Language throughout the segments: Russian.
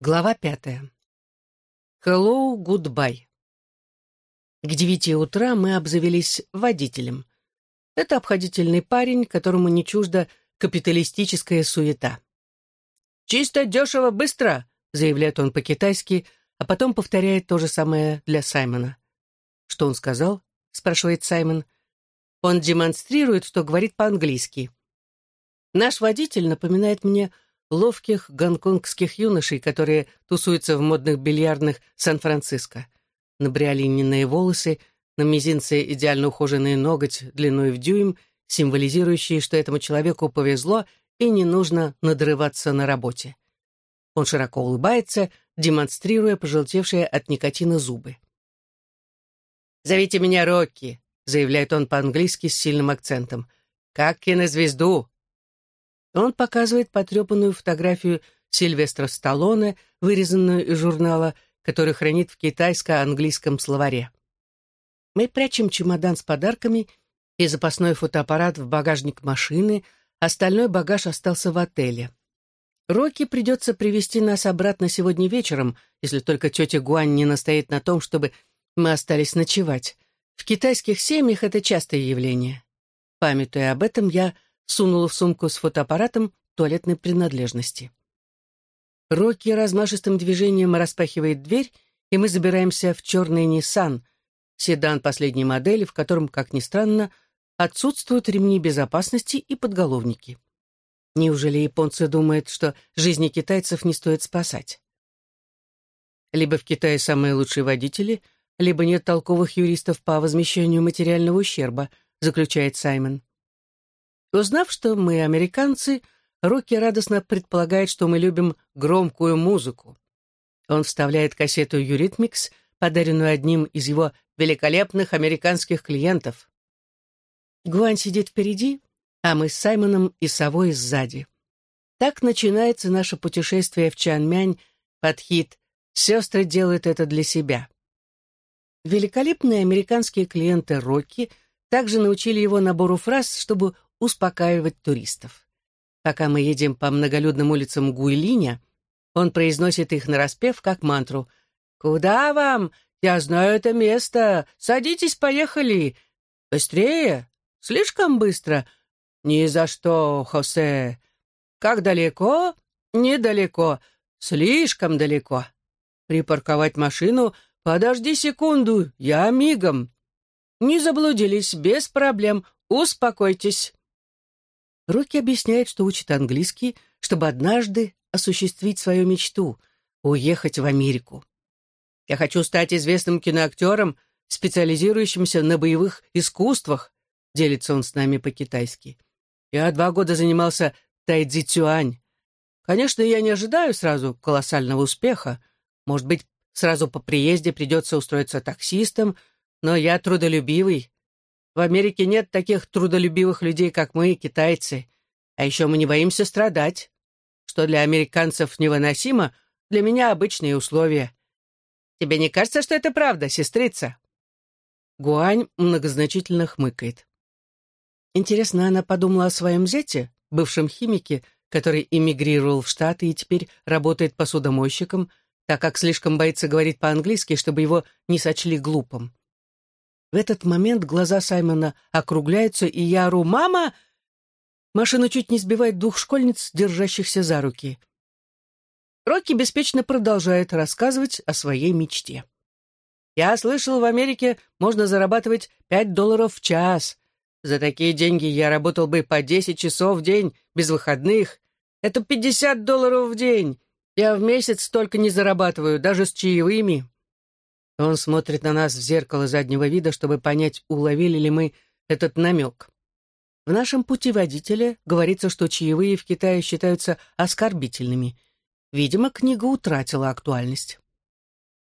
Глава пятая. Hello, goodbye. К девяти утра мы обзавелись водителем. Это обходительный парень, которому не чужда капиталистическая суета. «Чисто, дешево, быстро!» — заявляет он по-китайски, а потом повторяет то же самое для Саймона. «Что он сказал?» — спрашивает Саймон. Он демонстрирует, что говорит по-английски. Наш водитель напоминает мне ловких гонконгских юношей, которые тусуются в модных бильярдных Сан-Франциско. Набриолиненные волосы, на мизинце идеально ухоженный ноготь длиной в дюйм, символизирующие, что этому человеку повезло и не нужно надрываться на работе. Он широко улыбается, демонстрируя пожелтевшие от никотина зубы. «Зовите меня Рокки», — заявляет он по-английски с сильным акцентом. «Как кинозвезду, он показывает потрепанную фотографию Сильвестра Сталлоне, вырезанную из журнала, который хранит в китайско-английском словаре. Мы прячем чемодан с подарками и запасной фотоаппарат в багажник машины, остальной багаж остался в отеле. Рокки придется привести нас обратно сегодня вечером, если только тетя Гуань не настоит на том, чтобы мы остались ночевать. В китайских семьях это частое явление. Памятуя об этом, я сунула в сумку с фотоаппаратом туалетной принадлежности. Рокки размашистым движением распахивает дверь, и мы забираемся в черный Nissan, седан последней модели, в котором, как ни странно, отсутствуют ремни безопасности и подголовники. Неужели японцы думают, что жизни китайцев не стоит спасать? Либо в Китае самые лучшие водители, либо нет толковых юристов по возмещению материального ущерба, заключает Саймон. Узнав, что мы американцы, Рокки радостно предполагает, что мы любим громкую музыку. Он вставляет кассету «Юритмикс», подаренную одним из его великолепных американских клиентов. Гуань сидит впереди, а мы с Саймоном и Совой сзади. Так начинается наше путешествие в Чанмянь под хит «Сестры делают это для себя». Великолепные американские клиенты Рокки также научили его набору фраз, чтобы успокаивать туристов. Пока мы едем по многолюдным улицам Гуйлиня, он произносит их нараспев, как мантру. «Куда вам? Я знаю это место. Садитесь, поехали. Быстрее? Слишком быстро? Ни за что, Хосе. Как далеко? Недалеко. Слишком далеко. Припарковать машину? Подожди секунду, я мигом. Не заблудились, без проблем. Успокойтесь. Рокки объясняет, что учит английский, чтобы однажды осуществить свою мечту — уехать в Америку. «Я хочу стать известным киноактером, специализирующимся на боевых искусствах», — делится он с нами по-китайски. «Я два года занимался тайцзи цюань. Конечно, я не ожидаю сразу колоссального успеха. Может быть, сразу по приезде придется устроиться таксистом, но я трудолюбивый, в Америке нет таких трудолюбивых людей, как мы, китайцы. А еще мы не боимся страдать. Что для американцев невыносимо, для меня обычные условия. Тебе не кажется, что это правда, сестрица?» Гуань многозначительно хмыкает. Интересно, она подумала о своем зяте, бывшем химике, который эмигрировал в Штаты и теперь работает посудомойщиком, так как слишком боится говорить по-английски, чтобы его не сочли глупым. В этот момент глаза Саймона округляются, и я ору «Мама!» Машина чуть не сбивает двух школьниц, держащихся за руки. Рокки беспечно продолжает рассказывать о своей мечте. «Я слышал, в Америке можно зарабатывать пять долларов в час. За такие деньги я работал бы по десять часов в день, без выходных. Это пятьдесят долларов в день. Я в месяц столько не зарабатываю, даже с чаевыми. Он смотрит на нас в зеркало заднего вида, чтобы понять, уловили ли мы этот намек. В нашем путеводителе говорится, что чаевые в Китае считаются оскорбительными. Видимо, книга утратила актуальность.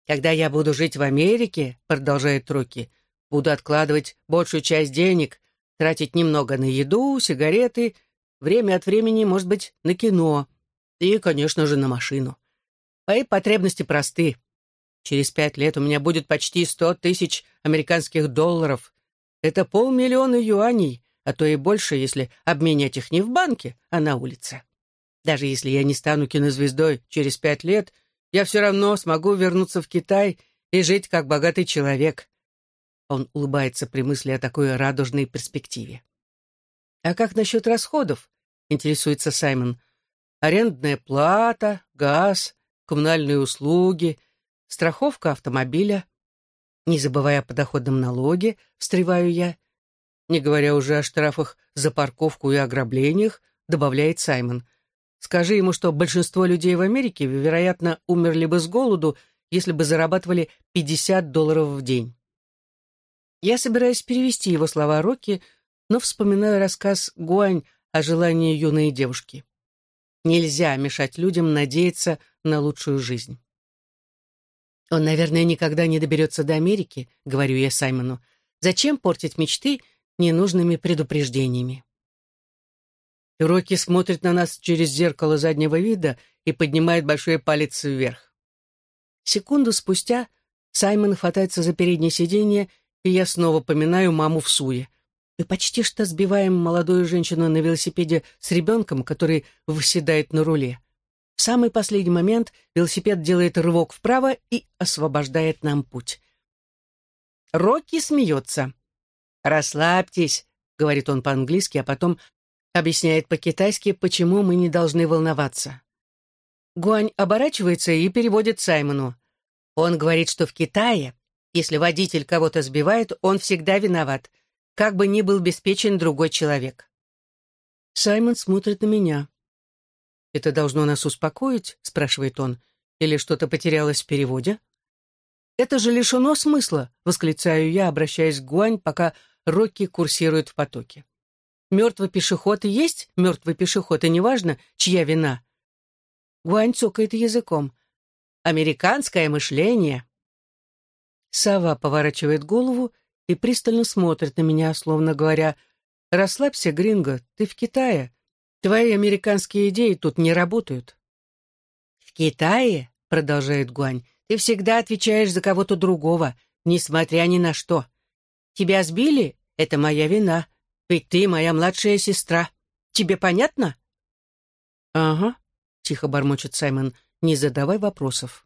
«Когда я буду жить в Америке», — продолжает Троки, «буду откладывать большую часть денег, тратить немного на еду, сигареты, время от времени, может быть, на кино и, конечно же, на машину. Мои потребности просты. Через пять лет у меня будет почти сто тысяч американских долларов. Это полмиллиона юаней, а то и больше, если обменять их не в банке, а на улице. Даже если я не стану кинозвездой через пять лет, я все равно смогу вернуться в Китай и жить как богатый человек. Он улыбается при мысли о такой радужной перспективе. «А как насчет расходов?» — интересуется Саймон. «Арендная плата, газ, коммунальные услуги, страховка автомобиля. Не забывая о подоходном налоге, встреваю я. Не говоря уже о штрафах за парковку и ограблениях, добавляет Саймон. Скажи ему, что большинство людей в Америке, вероятно, умерли бы с голоду, если бы зарабатывали 50 долларов в день. Я собираюсь перевести его слова Рокки, но вспоминаю рассказ Гуань о желании юной девушки. Нельзя мешать людям надеяться на лучшую жизнь. «Он, наверное, никогда не доберется до Америки», — говорю я Саймону. «Зачем портить мечты ненужными предупреждениями?» Рокки смотрит на нас через зеркало заднего вида и поднимает большой палец вверх. Секунду спустя Саймон хватается за переднее сиденье, и я снова поминаю маму в суе. Мы почти что сбиваем молодую женщину на велосипеде с ребенком, который выседает на руле. В самый последний момент велосипед делает рывок вправо и освобождает нам путь. Рокки смеется. «Расслабьтесь», — говорит он по-английски, а потом объясняет по-китайски, почему мы не должны волноваться. Гуань оборачивается и переводит Саймону. Он говорит, что в Китае, если водитель кого-то сбивает, он всегда виноват, как бы ни был обеспечен другой человек. Саймон смотрит на меня. «Это должно нас успокоить?» — спрашивает он. «Или что-то потерялось в переводе?» «Это же лишено смысла!» — восклицаю я, обращаясь к Гуань, пока Рокки курсирует в потоке. «Мертвый пешеход и есть мертвый пешеход, и неважно, чья вина». Гуань цокает языком. «Американское мышление!» Сава поворачивает голову и пристально смотрит на меня, словно говоря, «Расслабься, Гринго, ты в Китае. Твои американские идеи тут не работают». «В Китае, — продолжает Гуань, — ты всегда отвечаешь за кого-то другого, несмотря ни на что. Тебя сбили — это моя вина, ведь ты моя младшая сестра. Тебе понятно?» «Ага», — тихо бормочет Саймон, — «не задавай вопросов».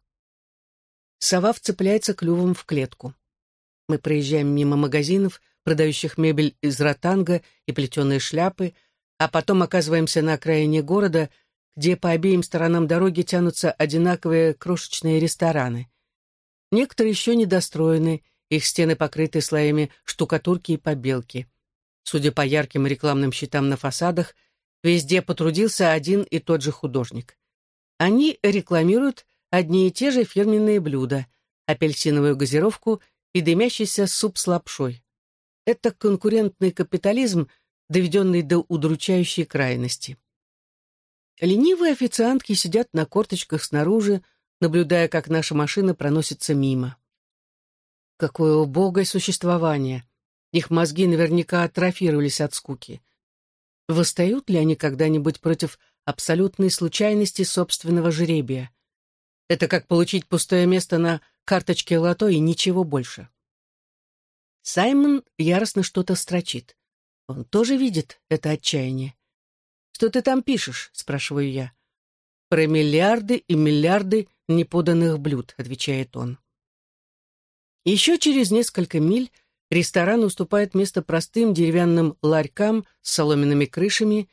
Сова вцепляется клювом в клетку. Мы проезжаем мимо магазинов, продающих мебель из ротанга и плетеные шляпы, а потом оказываемся на окраине города, где по обеим сторонам дороги тянутся одинаковые крошечные рестораны. Некоторые еще недостроены, их стены покрыты слоями штукатурки и побелки. Судя по ярким рекламным щитам на фасадах, везде потрудился один и тот же художник. Они рекламируют одни и те же фирменные блюда — апельсиновую газировку и дымящийся суп с лапшой. Это конкурентный капитализм — доведенный до удручающей крайности. Ленивые официантки сидят на корточках снаружи, наблюдая, как наша машина проносится мимо. Какое убогое существование! Их мозги наверняка атрофировались от скуки. Восстают ли они когда-нибудь против абсолютной случайности собственного жребия? Это как получить пустое место на карточке лото и ничего больше. Саймон яростно что-то строчит. Он тоже видит это отчаяние. «Что ты там пишешь?» — спрашиваю я. «Про миллиарды и миллиарды неподанных блюд», — отвечает он. Еще через несколько миль ресторан уступает место простым деревянным ларькам с соломенными крышами,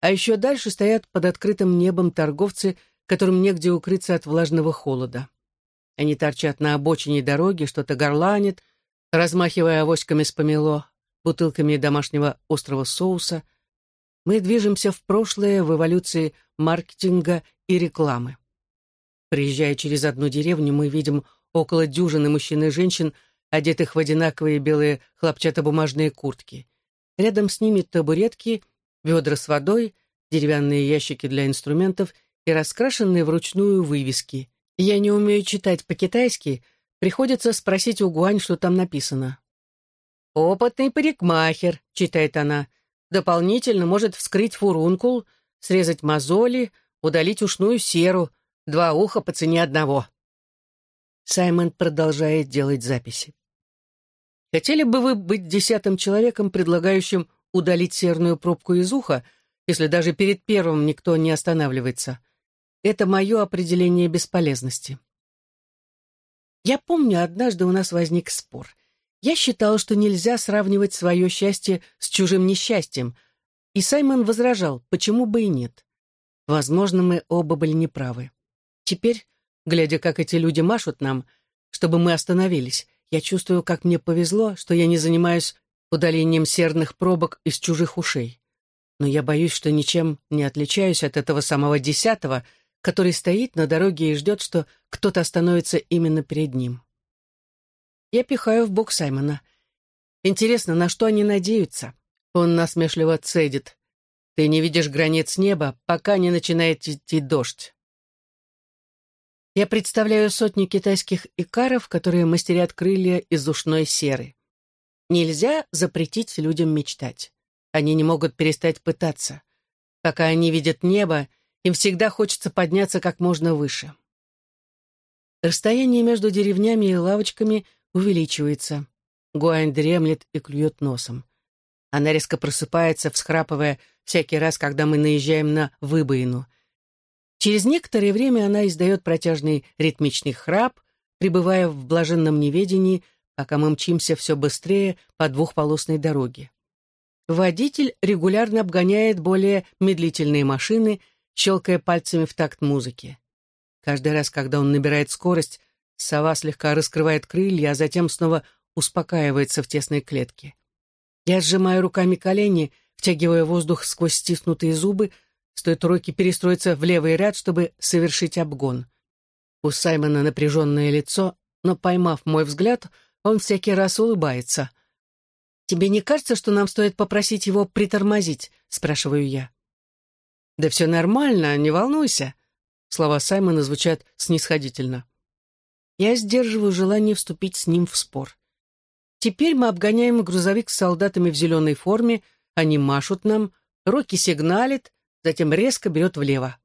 а еще дальше стоят под открытым небом торговцы, которым негде укрыться от влажного холода. Они торчат на обочине дороги, что-то горланят, размахивая авоськами с помело, бутылками домашнего острого соуса. Мы движемся в прошлое в эволюции маркетинга и рекламы. Приезжая через одну деревню, мы видим около дюжины мужчин и женщин, одетых в одинаковые белые хлопчатобумажные куртки. Рядом с ними табуретки, ведра с водой, деревянные ящики для инструментов и раскрашенные вручную вывески. Я не умею читать по-китайски, приходится спросить у Гуань, что там написано. «Опытный парикмахер», — читает она, «дополнительно может вскрыть фурункул, срезать мозоли, удалить ушную серу, два уха по цене одного». Саймон продолжает делать записи. «Хотели бы вы быть десятым человеком, предлагающим удалить серную пробку из уха, если даже перед первым никто не останавливается? Это мое определение бесполезности. Я помню, однажды у нас возник спор. Я считала, что нельзя сравнивать свое счастье с чужим несчастьем, и Саймон возражал, почему бы и нет. Возможно, мы оба были неправы. Теперь, глядя, как эти люди машут нам, чтобы мы остановились, я чувствую, как мне повезло, что я не занимаюсь удалением серных пробок из чужих ушей. Но я боюсь, что ничем не отличаюсь от этого самого десятого, который стоит на дороге и ждет, что кто-то остановится именно перед ним. Я пихаю в бок Саймона. Интересно, на что они надеются? Он насмешливо цедит. Ты не видишь границ неба, пока не начинает идти дождь. Я представляю сотни китайских икаров, которые мастерят крылья из ушной серы. Нельзя запретить людям мечтать. Они не могут перестать пытаться. Пока они видят небо, им всегда хочется подняться как можно выше. Расстояние между деревнями и лавочками увеличивается. Гуань дремлет и клюет носом. Она резко просыпается, всхрапывая всякий раз, когда мы наезжаем на выбоину. Через некоторое время она издает протяжный ритмичный храп, пребывая в блаженном неведении, пока мы мчимся все быстрее по двухполосной дороге. Водитель регулярно обгоняет более медлительные машины, щелкая пальцами в такт музыки. Каждый раз, когда он набирает скорость, сова слегка раскрывает крылья, а затем снова успокаивается в тесной клетке. Я сжимаю руками колени, втягивая воздух сквозь стиснутые зубы, стоит руки перестроиться в левый ряд, чтобы совершить обгон. У Саймона напряженное лицо, но, поймав мой взгляд, он всякий раз улыбается. «Тебе не кажется, что нам стоит попросить его притормозить?» — спрашиваю я. «Да все нормально, не волнуйся». Слова Саймона звучат снисходительно. Я сдерживаю желание вступить с ним в спор. Теперь мы обгоняем грузовик с солдатами в зеленой форме, они машут нам, Рокки сигналит, затем резко берет влево.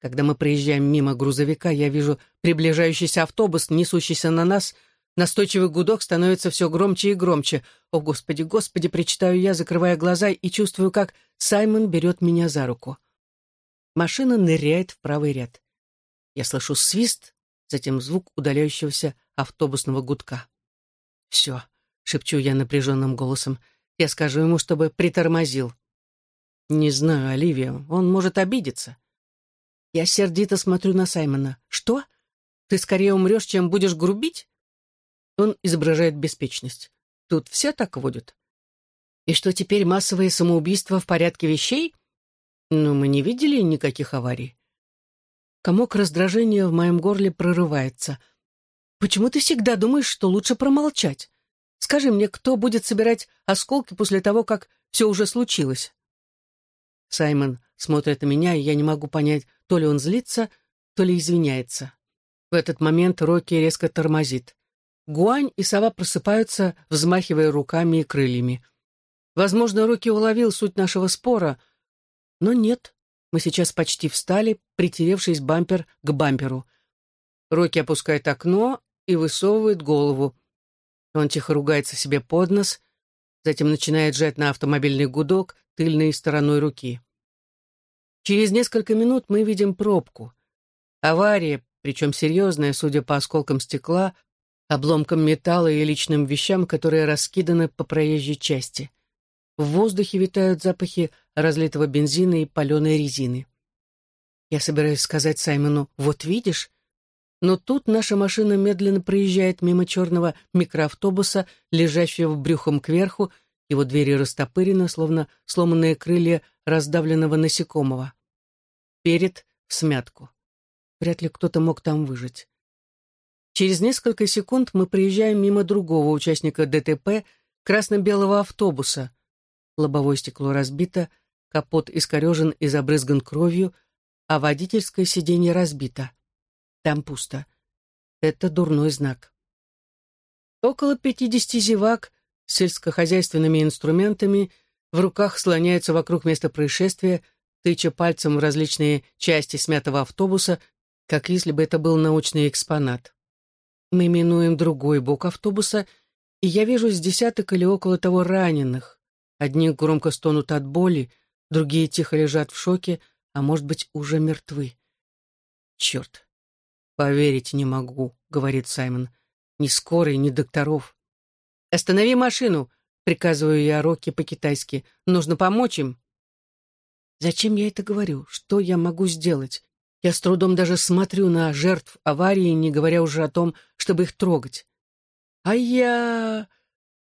Когда мы проезжаем мимо грузовика, я вижу приближающийся автобус, несущийся на нас. Настойчивый гудок становится все громче и громче. «О, Господи, Господи!» — причитаю я, закрывая глаза, и чувствую, как Саймон берет меня за руку. Машина ныряет в правый ряд. Я слышу свист, затем звук удаляющегося автобусного гудка. «Все», — шепчу я напряженным голосом, — «я скажу ему, чтобы притормозил». «Не знаю, Оливия, он может обидеться». Я сердито смотрю на Саймона. «Что? Ты скорее умрешь, чем будешь грубить?» Он изображает беспечность. «Тут все так водят». «И что теперь массовые самоубийства в порядке вещей?» «Ну, мы не видели никаких аварий». Комок раздражения в моем горле прорывается — Почему ты всегда думаешь, что лучше промолчать? Скажи мне, кто будет собирать осколки после того, как все уже случилось?» Саймон смотрит на меня, и я не могу понять, то ли он злится, то ли извиняется. В этот момент Рокки резко тормозит. Гуань и сова просыпаются, взмахивая руками и крыльями. Возможно, Рокки уловил суть нашего спора, но нет. Мы сейчас почти встали, притеревшись бампер к бамперу. Рокки опускает окно, и высовывает голову. Он тихо ругается себе под нос, затем начинает жать на автомобильный гудок тыльной стороной руки. Через несколько минут мы видим пробку. Авария, причем серьезная, судя по осколкам стекла, обломкам металла и личным вещам, которые раскиданы по проезжей части. В воздухе витают запахи разлитого бензина и паленой резины. Я собираюсь сказать Саймону «Вот видишь», но тут наша машина медленно проезжает мимо черного микроавтобуса, лежащего брюхом кверху, его двери растопырены, словно сломанные крылья раздавленного насекомого. Перед в смятку. Вряд ли кто-то мог там выжить. Через несколько секунд мы проезжаем мимо другого участника ДТП, красно-белого автобуса. Лобовое стекло разбито, капот искорежен и забрызган кровью, а водительское сиденье разбито. Там пусто. Это дурной знак. Около пятидесяти зевак с сельскохозяйственными инструментами в руках слоняются вокруг места происшествия, тыча пальцем в различные части смятого автобуса, как если бы это был научный экспонат. Мы минуем другой бок автобуса, и я вижу с десяток или около того раненых. Одни громко стонут от боли, другие тихо лежат в шоке, а может быть, уже мертвы. Черт. Поверить не могу, говорит Саймон. Ни скорой, ни докторов. Останови машину, приказываю я Рокки по-китайски. Нужно помочь им. Зачем я это говорю? Что я могу сделать? Я с трудом даже смотрю на жертв аварии, не говоря уже о том, чтобы их трогать. А я...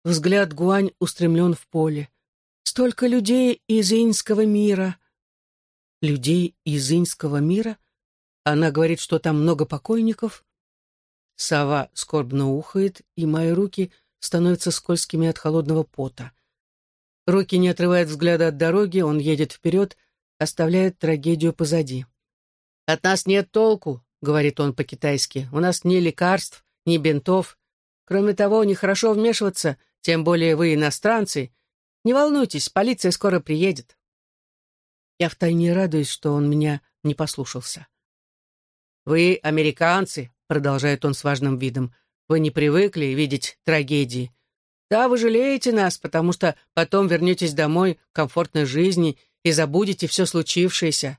Взгляд Гуань устремлен в поле. Столько людей из иньского мира. Людей из иньского мира? Она говорит, что там много покойников. Сова скорбно ухает, и мои руки становятся скользкими от холодного пота. Рокки не отрывает взгляда от дороги, он едет вперед, оставляет трагедию позади. «От нас нет толку», — говорит он по-китайски. «У нас ни лекарств, ни бинтов. Кроме того, нехорошо вмешиваться, тем более вы иностранцы. Не волнуйтесь, полиция скоро приедет». Я втайне радуюсь, что он меня не послушался. «Вы американцы», — продолжает он с важным видом, — «вы не привыкли видеть трагедии. Да, вы жалеете нас, потому что потом вернетесь домой к комфортной жизни и забудете все случившееся.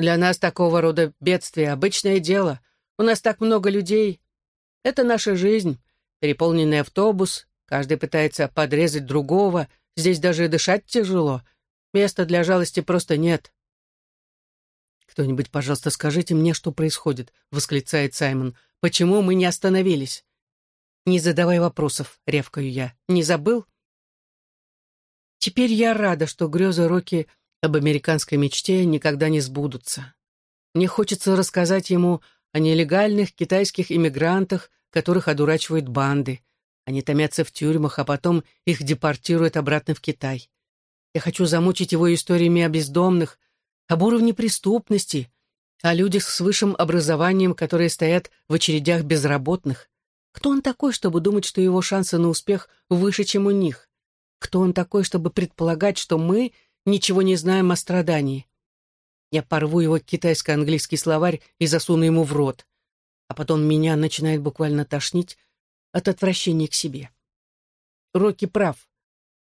Для нас такого рода бедствие — обычное дело. У нас так много людей. Это наша жизнь. Переполненный автобус, каждый пытается подрезать другого. Здесь даже дышать тяжело. Места для жалости просто нет. «Кто-нибудь, пожалуйста, скажите мне, что происходит», — восклицает Саймон. «Почему мы не остановились?» «Не задавай вопросов», — ревкаю я. «Не забыл?» Теперь я рада, что грезы Рокки об американской мечте никогда не сбудутся. Мне хочется рассказать ему о нелегальных китайских иммигрантах, которых одурачивают банды. Они томятся в тюрьмах, а потом их депортируют обратно в Китай. Я хочу замучить его историями о бездомных, об уровне преступности, о людях с высшим образованием, которые стоят в очередях безработных. Кто он такой, чтобы думать, что его шансы на успех выше, чем у них? Кто он такой, чтобы предполагать, что мы ничего не знаем о страдании? Я порву его китайско-английский словарь и засуну ему в рот. А потом меня начинает буквально тошнить от отвращения к себе. Рокки прав.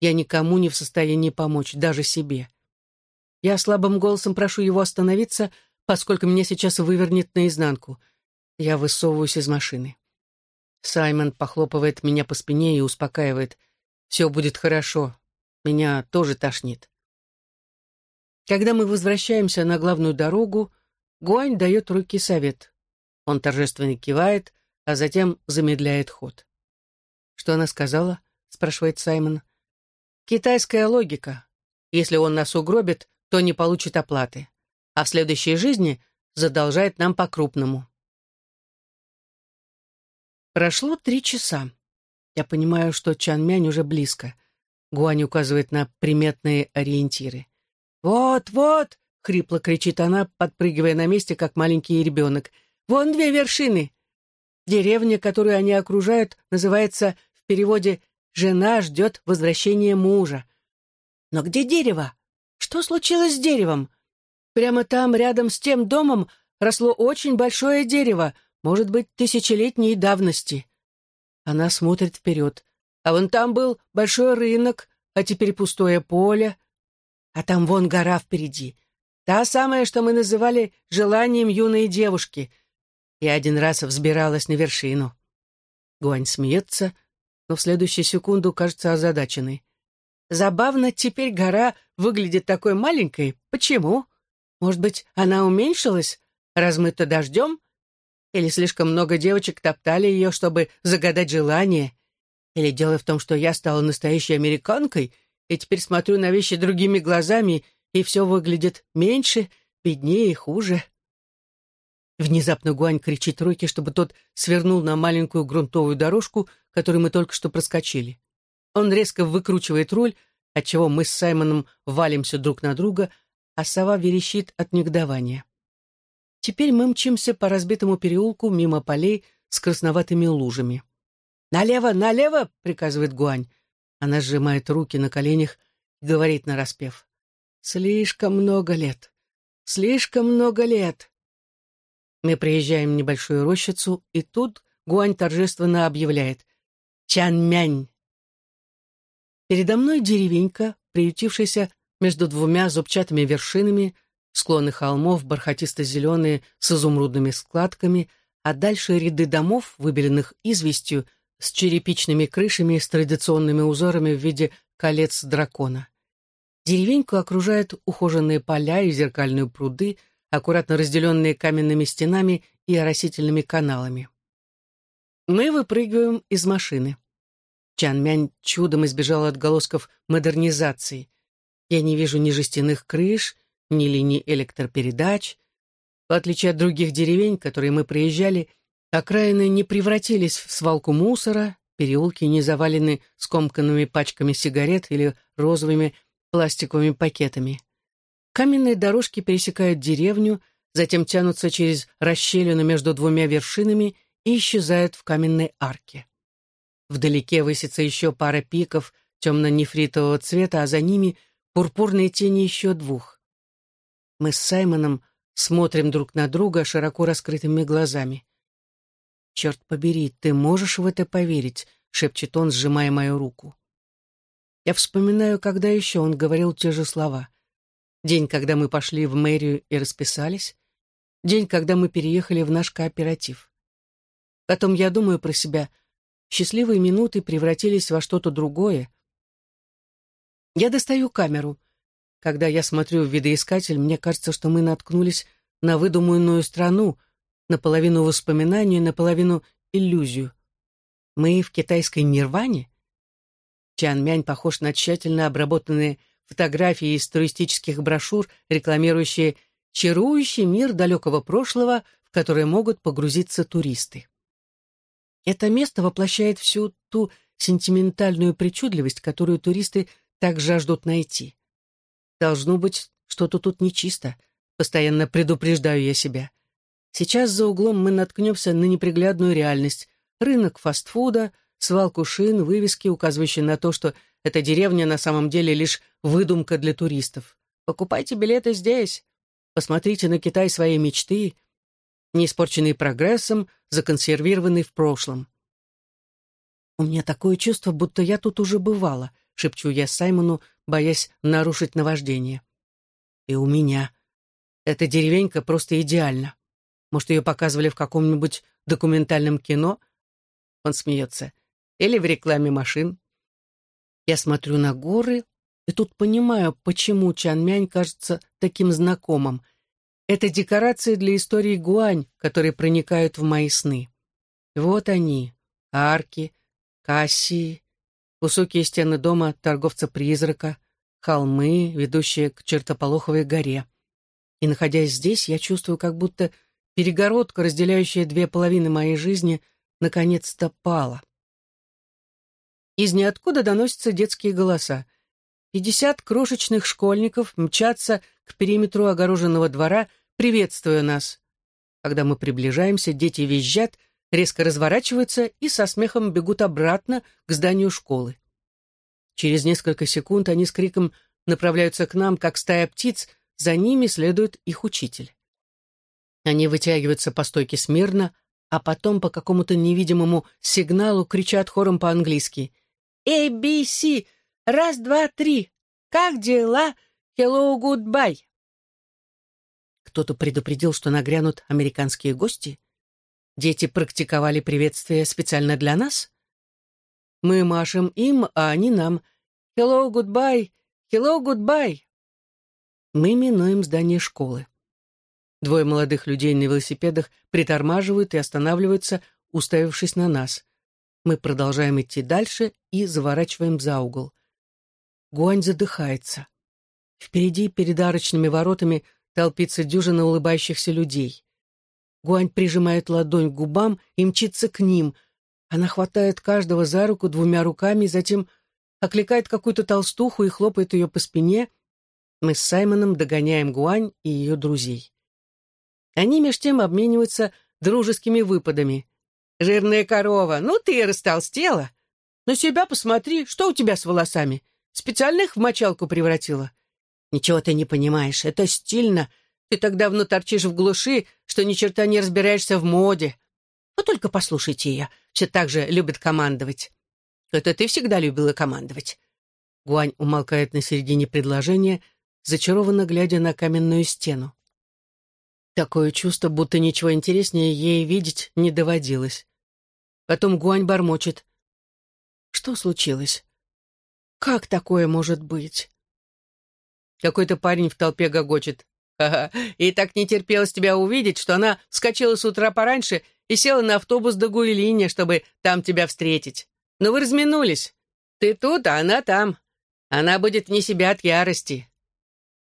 Я никому не в состоянии помочь, даже себе. Я слабым голосом прошу его остановиться, поскольку меня сейчас вывернет наизнанку. Я высовываюсь из машины. Саймон похлопывает меня по спине и успокаивает. «Все будет хорошо. Меня тоже тошнит». Когда мы возвращаемся на главную дорогу, Гуань дает руки совет. Он торжественно кивает, а затем замедляет ход. «Что она сказала?» — спрашивает Саймон. «Китайская логика. Если он нас угробит, то не получит оплаты, а в следующей жизни задолжает нам по-крупному». Прошло три часа. Я понимаю, что Чанмянь уже близко. Гуань указывает на приметные ориентиры. «Вот, вот!» — хрипло кричит она, подпрыгивая на месте, как маленький ребенок. «Вон две вершины!» Деревня, которую они окружают, называется в переводе «Жена ждет возвращения мужа». Но где дерево? Что случилось с деревом? Прямо там, рядом с тем домом, росло очень большое дерево, может быть, тысячелетней давности. Она смотрит вперед. А вон там был большой рынок, а теперь пустое поле. А там вон гора впереди. Та самая, что мы называли желанием юной девушки. Я один раз взбиралась на вершину. Гуань смеется, но в следующую секунду кажется озадаченной. Забавно, теперь гора выглядит такой маленькой. Почему? Может быть, она уменьшилась, размыта дождем? Или слишком много девочек топтали ее, чтобы загадать желание? Или дело в том, что я стала настоящей американкой — и теперь смотрю на вещи другими глазами, и все выглядит меньше, беднее и хуже. Внезапно Гуань кричит Рокки, чтобы тот свернул на маленькую грунтовую дорожку, которую мы только что проскочили. Он резко выкручивает руль, отчего мы с Саймоном валимся друг на друга, а сова верещит от негодования. Теперь мы мчимся по разбитому переулку мимо полей с красноватыми лужами. «Налево, налево!» — приказывает Гуань. Она сжимает руки на коленях и говорит нараспев. «Слишком много лет. Слишком много лет». Мы приезжаем в небольшую рощицу, и тут Гуань торжественно объявляет «Чанмянь». Передо мной деревенька, приютившаяся между двумя зубчатыми вершинами, склоны холмов бархатисто-зеленые с изумрудными складками, а дальше ряды домов, выбеленных известью, с черепичными крышами с традиционными узорами в виде колец дракона. Деревеньку окружают ухоженные поля и зеркальные пруды, аккуратно разделенные каменными стенами и оросительными каналами. Мы выпрыгиваем из машины. Чан Мянь чудом избежал отголосков модернизации. Я не вижу ни жестяных крыш, ни линий электропередач. В отличие от других деревень, которые мы проезжали, окраины не превратились в свалку мусора, переулки не завалены скомканными пачками сигарет или розовыми пластиковыми пакетами. Каменные дорожки пересекают деревню, затем тянутся через расщелину между двумя вершинами и исчезают в каменной арке. Вдалеке высится еще пара пиков темно-нефритового цвета, а за ними пурпурные тени еще двух. Мы с Саймоном смотрим друг на друга широко раскрытыми глазами. «Черт побери, ты можешь в это поверить?» — шепчет он, сжимая мою руку. Я вспоминаю, когда еще он говорил те же слова. День, когда мы пошли в мэрию и расписались. День, когда мы переехали в наш кооператив. Потом я думаю про себя — Счастливые минуты превратились во что-то другое. Я достаю камеру. Когда я смотрю в видоискатель, мне кажется, что мы наткнулись на выдуманную страну, наполовину воспоминания, наполовину иллюзию. Мы в китайской нирване? Чан Мянь похож на тщательно обработанные фотографии из туристических брошюр, рекламирующие чарующий мир далекого прошлого, в который могут погрузиться туристы. Это место воплощает всю ту сентиментальную причудливость, которую туристы так жаждут найти. Должно быть, что-то тут нечисто. Постоянно предупреждаю я себя. Сейчас за углом мы наткнемся на неприглядную реальность. Рынок фастфуда, свалку шин, вывески, указывающие на то, что эта деревня на самом деле лишь выдумка для туристов. Покупайте билеты здесь. Посмотрите на Китай своей мечты не испорченный прогрессом, законсервированный в прошлом. «У меня такое чувство, будто я тут уже бывала», — шепчу я Саймону, боясь нарушить наваждение. «И у меня. Эта деревенька просто идеальна. Может, ее показывали в каком-нибудь документальном кино?» Он смеется. «Или в рекламе машин?» Я смотрю на горы, и тут понимаю, почему Чанмянь кажется таким знакомым — это декорации для истории Гуань, которые проникают в мои сны. Вот они, арки, кассии, высокие стены дома торговца-призрака, холмы, ведущие к чертополоховой горе. И, находясь здесь, я чувствую, как будто перегородка, разделяющая две половины моей жизни, наконец-то пала. Из ниоткуда доносятся детские голоса. Пятьдесят крошечных школьников мчатся к периметру огороженного двора, приветствуя нас. Когда мы приближаемся, дети визжат, резко разворачиваются и со смехом бегут обратно к зданию школы. Через несколько секунд они с криком направляются к нам, как стая птиц, за ними следует их учитель. Они вытягиваются по стойке смирно, а потом по какому-то невидимому сигналу кричат хором по-английски. «A, B, C! Раз, два, три! Как дела? Hello, goodbye!» Кто-то предупредил, что нагрянут американские гости? Дети практиковали приветствие специально для нас? Мы машем им, а они нам. «Hello, goodbye! Hello, goodbye!» Мы минуем здание школы. Двое молодых людей на велосипедах притормаживают и останавливаются, уставившись на нас. Мы продолжаем идти дальше и заворачиваем за угол. Гуань задыхается. Впереди, перед арочными воротами, толпится дюжина улыбающихся людей. Гуань прижимает ладонь к губам и мчится к ним. Она хватает каждого за руку двумя руками, затем окликает какую-то толстуху и хлопает ее по спине. Мы с Саймоном догоняем Гуань и ее друзей. Они меж тем обмениваются дружескими выпадами. «Жирная корова, ну ты и растолстела! На себя посмотри, что у тебя с волосами? Специально их в мочалку превратила?» «Ничего ты не понимаешь, это стильно. Ты так давно торчишь в глуши, что ни черта не разбираешься в моде. Вы только послушайте ее, все так же любит командовать». «Это ты всегда любила командовать». Гуань умолкает на середине предложения, зачарованно глядя на каменную стену. Такое чувство, будто ничего интереснее ей видеть не доводилось. Потом Гуань бормочет. Что случилось? Как такое может быть? Какой-то парень в толпе гогочет. Ага, и так не терпелось тебя увидеть, что она вскочила с утра пораньше и села на автобус до Гуэлиня, чтобы там тебя встретить. Но вы разминулись. Ты тут, а она там. Она будет вне себя от ярости.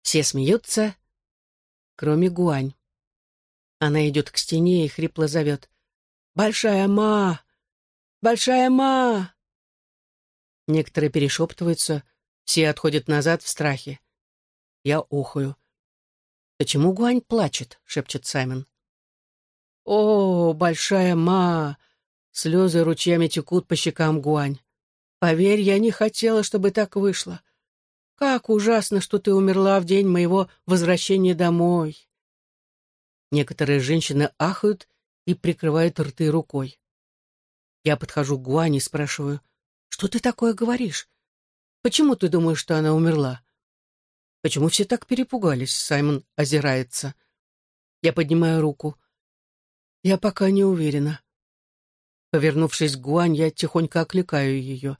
Все смеются, кроме Гуань. Она идет к стене и хрипло зовет. «Большая ма! Большая ма!» Некоторые перешептываются, все отходят назад в страхе. Я охаю. «Почему Гуань плачет?» — шепчет Саймон. «О, большая ма!» Слезы ручьями текут по щекам Гуань. «Поверь, я не хотела, чтобы так вышло. Как ужасно, что ты умерла в день моего возвращения домой!» Некоторые женщины ахают и прикрывают рты рукой. Я подхожу к Гуань и спрашиваю, «Что ты такое говоришь? Почему ты думаешь, что она умерла?» «Почему все так перепугались?» Саймон озирается. Я поднимаю руку. Я пока не уверена. Повернувшись к Гуань, я тихонько окликаю ее.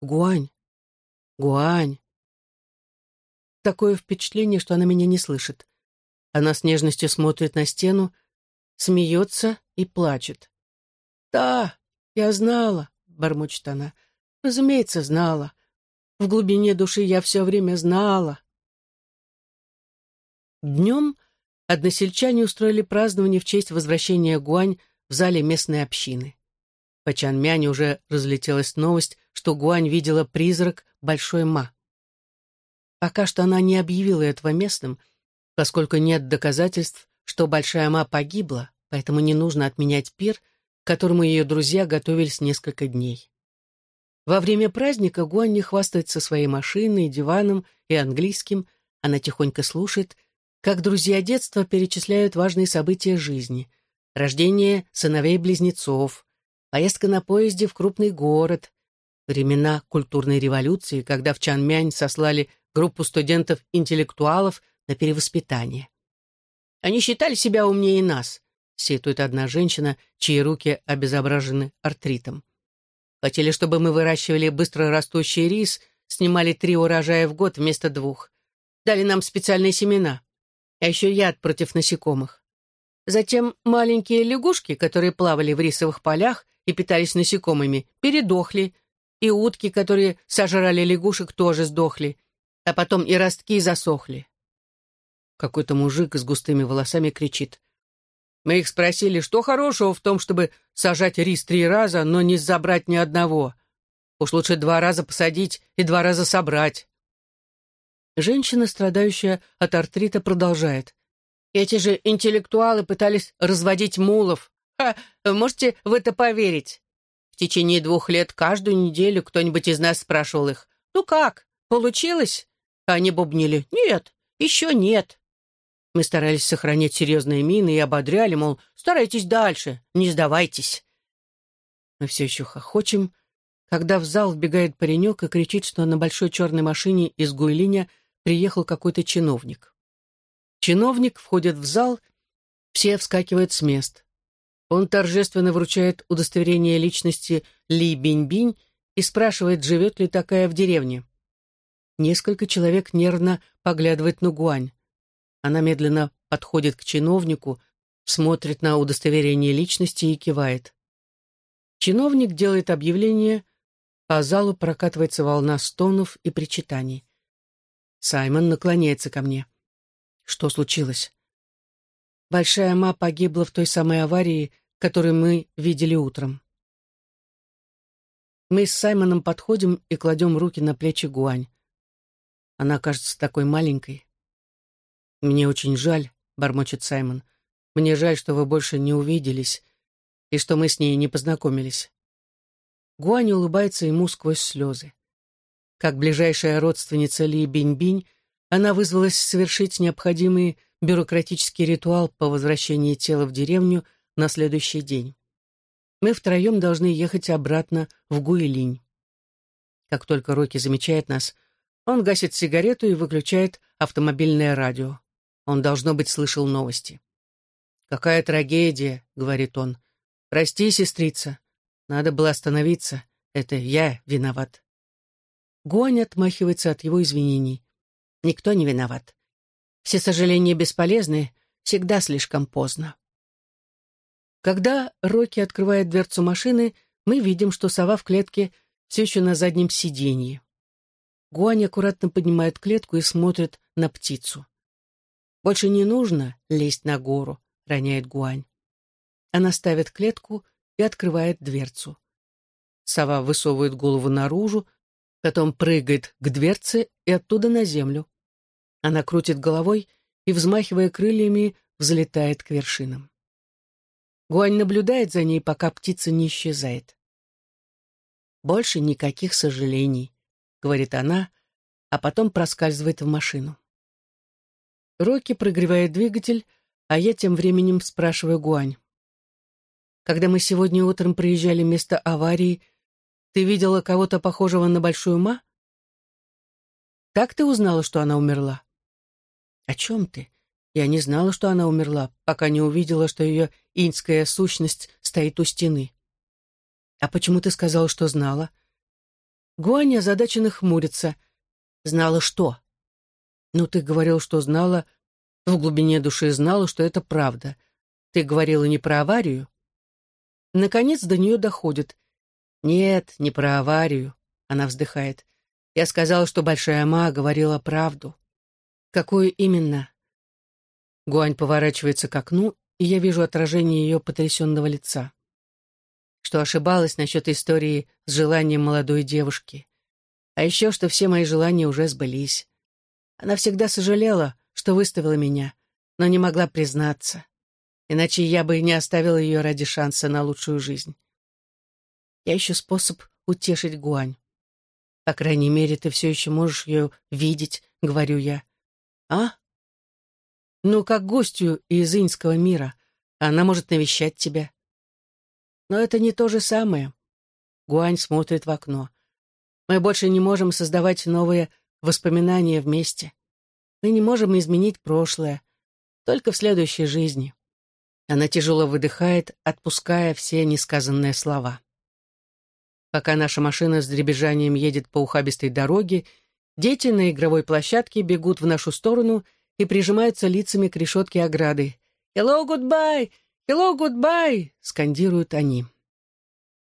«Гуань! Гуань!» Такое впечатление, что она меня не слышит. Она с нежностью смотрит на стену, смеется и плачет. «Да, я знала», — бормочет она. «Разумеется, знала. В глубине души я все время знала». Днем односельчане устроили празднование в честь возвращения Гуань в зале местной общины. По Чанмяне уже разлетелась новость, что Гуань видела призрак Большой Ма. Пока что она не объявила этого местным, поскольку нет доказательств, что Большая Ма погибла, поэтому не нужно отменять пир, к которому ее друзья готовились несколько дней. Во время праздника Гуань не хвастается своей машиной, диваном и английским, она тихонько слушает, как друзья детства перечисляют важные события жизни. Рождение сыновей-близнецов, поездка на поезде в крупный город, времена культурной революции, когда в Чанмянь сослали группу студентов-интеллектуалов на перевоспитание. Они считали себя умнее нас, сетует одна женщина, чьи руки обезображены артритом. Хотели, чтобы мы выращивали быстро растущий рис, снимали три урожая в год вместо двух. Дали нам специальные семена а еще яд против насекомых. Затем маленькие лягушки, которые плавали в рисовых полях и питались насекомыми, передохли, и утки, которые сожрали лягушек, тоже сдохли, а потом и ростки засохли. Какой-то мужик с густыми волосами кричит. Мы их спросили, что хорошего в том, чтобы сажать рис три раза, но не забрать ни одного. Уж лучше два раза посадить и два раза собрать. Женщина, страдающая от артрита, продолжает. Эти же интеллектуалы пытались разводить мулов. Ха, можете в это поверить? В течение двух лет каждую неделю кто-нибудь из нас спрашивал их. «Ну как, получилось?» Они бубнили. «Нет, еще нет». Мы старались сохранять серьезные мины и ободряли, мол, старайтесь дальше, не сдавайтесь. Мы все еще хохочем, когда в зал вбегает паренек и кричит, что на большой черной машине из Гуйлиня – приехал какой-то чиновник. Чиновник входит в зал, все вскакивают с мест. Он торжественно вручает удостоверение личности Ли Бинь-Бинь и спрашивает, живет ли такая в деревне. Несколько человек нервно поглядывает на Гуань. Она медленно подходит к чиновнику, смотрит на удостоверение личности и кивает. Чиновник делает объявление, по залу прокатывается волна стонов и причитаний. Саймон наклоняется ко мне. Что случилось? Большая ма погибла в той самой аварии, которую мы видели утром. Мы с Саймоном подходим и кладем руки на плечи Гуань. Она кажется такой маленькой. «Мне очень жаль», — бормочет Саймон. «Мне жаль, что вы больше не увиделись и что мы с ней не познакомились». Гуань улыбается ему сквозь слезы. Как ближайшая родственница Ли Бинь-Бинь, она вызвалась совершить необходимый бюрократический ритуал по возвращении тела в деревню на следующий день. Мы втроем должны ехать обратно в Гуилинь. Как только Рокки замечает нас, Он гасит сигарету и выключает автомобильное радио. Он, должно быть, слышал новости. «Какая трагедия», — говорит он. «Прости, сестрица. Надо было остановиться. Это я виноват». Гуань отмахивается от его извинений. Никто не виноват. Все сожаления бесполезны, всегда слишком поздно. Когда Рокки открывает дверцу машины, мы видим, что сова в клетке все еще на заднем сиденье. Гуань аккуратно поднимает клетку и смотрит на птицу. «Больше не нужно лезть на гору», — роняет Гуань. Она ставит клетку и открывает дверцу. Сова высовывает голову наружу, потом прыгает к дверце и оттуда на землю. Она крутит головой и, взмахивая крыльями, взлетает к вершинам. Гуань наблюдает за ней, пока птица не исчезает. «Больше никаких сожалений», — говорит она, а потом проскальзывает в машину. Рокки прогревает двигатель, а я тем временем спрашиваю Гуань. «Когда мы сегодня утром проезжали место аварии, ты видела кого-то похожего на Большую Ма?» «Так ты узнала, что она умерла?» «О чем ты? Я не знала, что она умерла, пока не увидела, что ее иньская сущность стоит у стены». «А почему ты сказала, что знала?» Гуаня озадаченно хмурится. «Знала что?» «Ну, ты говорил, что знала, в глубине души знала, что это правда. Ты говорила не про аварию?» Наконец до нее доходит. «Нет, не про аварию», — она вздыхает. «Я сказала, что Большая Ма говорила правду». «Какую именно?» Гуань поворачивается к окну, и я вижу отражение ее потрясенного лица. Что ошибалась насчет истории с желанием молодой девушки. А еще, что все мои желания уже сбылись. Она всегда сожалела, что выставила меня, но не могла признаться. Иначе я бы не оставила ее ради шанса на лучшую жизнь. Я ищу способ утешить Гуань. По крайней мере, ты все еще можешь ее видеть, говорю я. А? Ну, как гостью из инского мира. Она может навещать тебя. Но это не то же самое. Гуань смотрит в окно. Мы больше не можем создавать новые воспоминания вместе. Мы не можем изменить прошлое. Только в следующей жизни. Она тяжело выдыхает, отпуская все несказанные слова. Пока наша машина с дребезжанием едет по ухабистой дороге, дети на игровой площадке бегут в нашу сторону и прижимаются лицами к решетке ограды. «Hello, goodbye! Hello, goodbye!» — скандируют они.